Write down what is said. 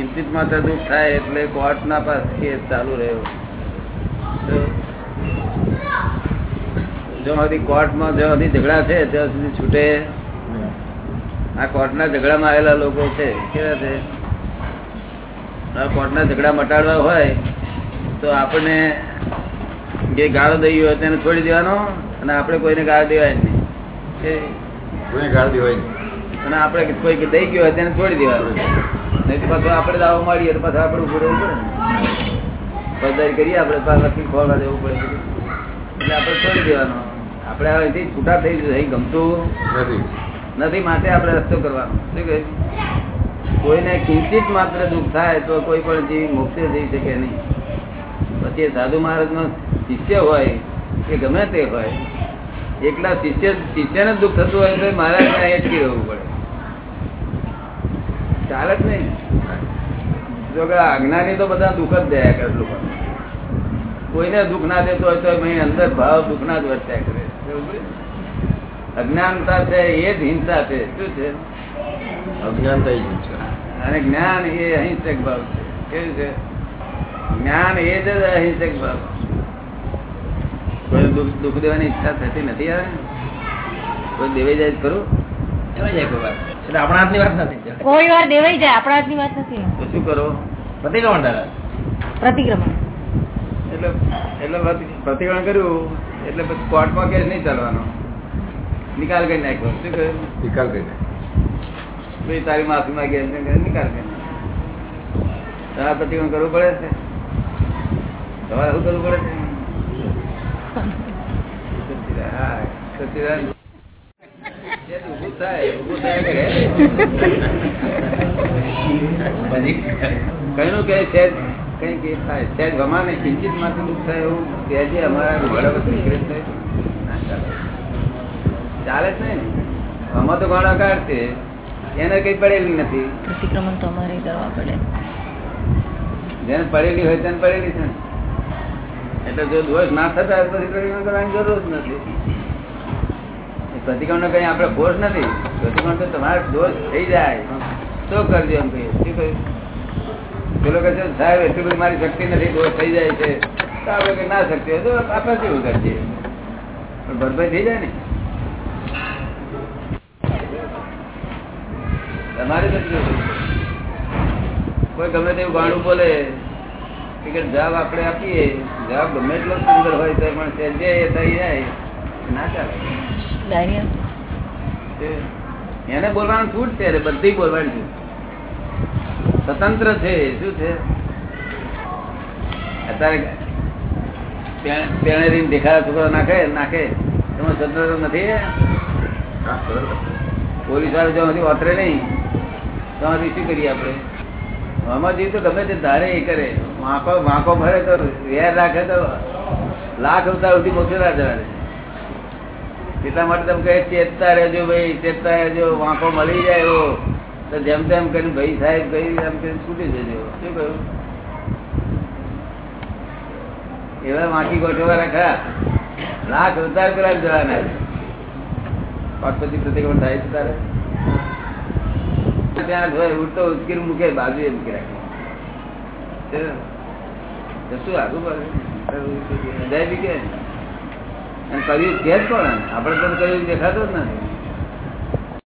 કિંચિત માત્ર દુઃખ થાય એટલે કોર્ટ ના પાસ કેસ ચાલુ રહ્યો. તો જો સુધી કોર્ટમાં જો સુધી ઝઘડા છે ત્યાં સુધી છૂટે. આ કોર્ટના ઝઘડામાં આવેલા લોકો છે કેવા છે? કોર્ટના ઝઘડા મટાડવા હોય તો આપણને જે ગાળો દઈ હોય તેને છોડી દેવાનો અને આપણે કોઈને ગાળો દેવાય નહીં. કે કોઈને ગાળ દેવાય નહીં. અને આપણે કોઈ દઈ ગયો હોય તેને છોડી દેવાનું. નહીં પાછું આપણે દાવો મળીએ તો પાછા આપણે ઉભું રહેવું પડે પદારી કરીએ આપણે પાછું લખી ખોલવા દેવું પડે એટલે આપણે છોડી દેવાનું. આપણે અહીંથી છૂટા થઈ જઈએ અહીં ગમતું નથી. નથી માટે આપણે રસ્તો કરવાનો. શું કહે? કોઈને કિંચિત માત્ર દુઃખ થાય તો કોઈ પણ જીવ મોક્ષે જઈ શકે નહીં. પછી સાધુ મહારાજનો શિષ્ય હોય કે ગમે તે હોય એકલા શિષ્ય શિષ્યને દુઃખ થતું હોય તો મહારાજને અટકી રહેવું પડે. ચાલે જ નહીં. જો કે અજ્ઞાની તો બધા દુઃખ જ દયા કરે લોકો. કોઈને દુઃખ ના દેતો હોય તો એની અંદર ભાવ દુઃખ ના જ વર્ત્યા કરે. અજ્ઞાનતા છે એ જ હિંસા છે. શું છે? અજ્ઞાનતા ઈ છે. અને જ્ઞાન એ અહિંસક ભાવ છે. કેવું છે? જ્ઞાન એ જ અહિંસક ભાવ કોઈ દુઃખ દુઃખ દેવાની ઈચ્છા થતી નથી આવે કોઈ દેવે જાય ખરું? એમાં જાય કોઈ વાર. એટલે આપણા હાથની વાત નથી કોઈ વાર દેવાઈ જાય આપણા હાથની વાત નથી. તો શું કરો? પ્રતિક્રમણ દાદા પ્રતિક્રમણ. એટલે એટલે પ્રતિક્રમણ કર્યું એટલે પછી કોર્ટમાં કેસ નહીં ચાલવાનો. નિકાલ કરી નાખ્યો. શું કહ્યું? નિકાલ કરીને ભાઈ તારી માફી માંગી નિકાલ કરી નાખ્યો. તમારે પ્રતિક્રમણ કરવું પડે છે? તમારે શું કરવું પડે છે? હા સચિદાનંદ. થાય ઊભું થયા પછી કઈનું કે છે કઈ કે થાય છે ગમાને કિંચિતમાંથી દુઃખ થાય એવું કહેજે અમારા ઘોડા વચ્ચે નીકળે છે ચાલે. જ નહીં ને. આમાં તો ગોળાકાર છે. એને કઈ પડેલી નથી. પ્રતિક્રમણ તો અમારે કરવા પડે. જેને પડેલી હોય તેને પડેલી છે એટલે જો દોષ ના થતા પ્રતિક્રમણ કરવાની જરૂર જ નથી. એ નો કઈ આપડે ફોર્સ નથી. પ્રતિક્રમણ તો તમારે દોષ થઈ જાય. તો કરજો એમ કહીએ. શું કહ્યું? પેલો કહે છે, સાહેબ, એટલી બધી મારી શક્તિ નથી, દોષ થઈ જાય છે. તો આપણે કઈ ના શક્તિ હોય તો આપણે કેવું કરીએ પણ ભરપાઈ થઈ જાય ને. તમારે કોઈ ગમે તેવું ગાણું બોલે કે જવાબ આપણે આપીએ. જવાબ ગમે એટલો સુંદર હોય તો પણ છે થઈ જાય. ના ચાલે. એને બોલવાનું છૂટ છે બધી બોલવાની છૂટ. સ્વતંત્ર છે શું છે? અત્યારે પે- પેણેરીને દેખાડા છોકરો નાખે નાખે. એમાં સ્વતંત્ર નથી પોલીસવાળા જો નથી વાતરે નહીં તો હજી શું કરીએ આપણે? આમાં જીવ તો ગમે તે ધારે એ કરે. વાંકો વાંકો ભરે તો વેર રાખે તો લાખ રૂપિયા સુધી મોકલી ના જવા એટલા માટે તમે કહે, ચેતતા રહેજો ભાઈ, ચેતતા રહેજો, વાંકો મળી જાય એવો. તો જેમ તેમ કરીને ભાઈ સાહેબ ભાઈ એમ કરીને છૂટી જજો શું કહ્યું? એવા વાંકી ગોઠવા રાખા લાખ ઉતાર પેલા જવાના પાકપતિ પ્રતિક્રમણ થાય છે તારે. ત્યાં જોઈ ઉડતો ઉચકીર મૂકે બાજુ એ મૂકી રાખે. શું આગું પડે? જય બી કે કર્યું જ કોણ આપણે તો કર્યું દેખાતો જ નથી.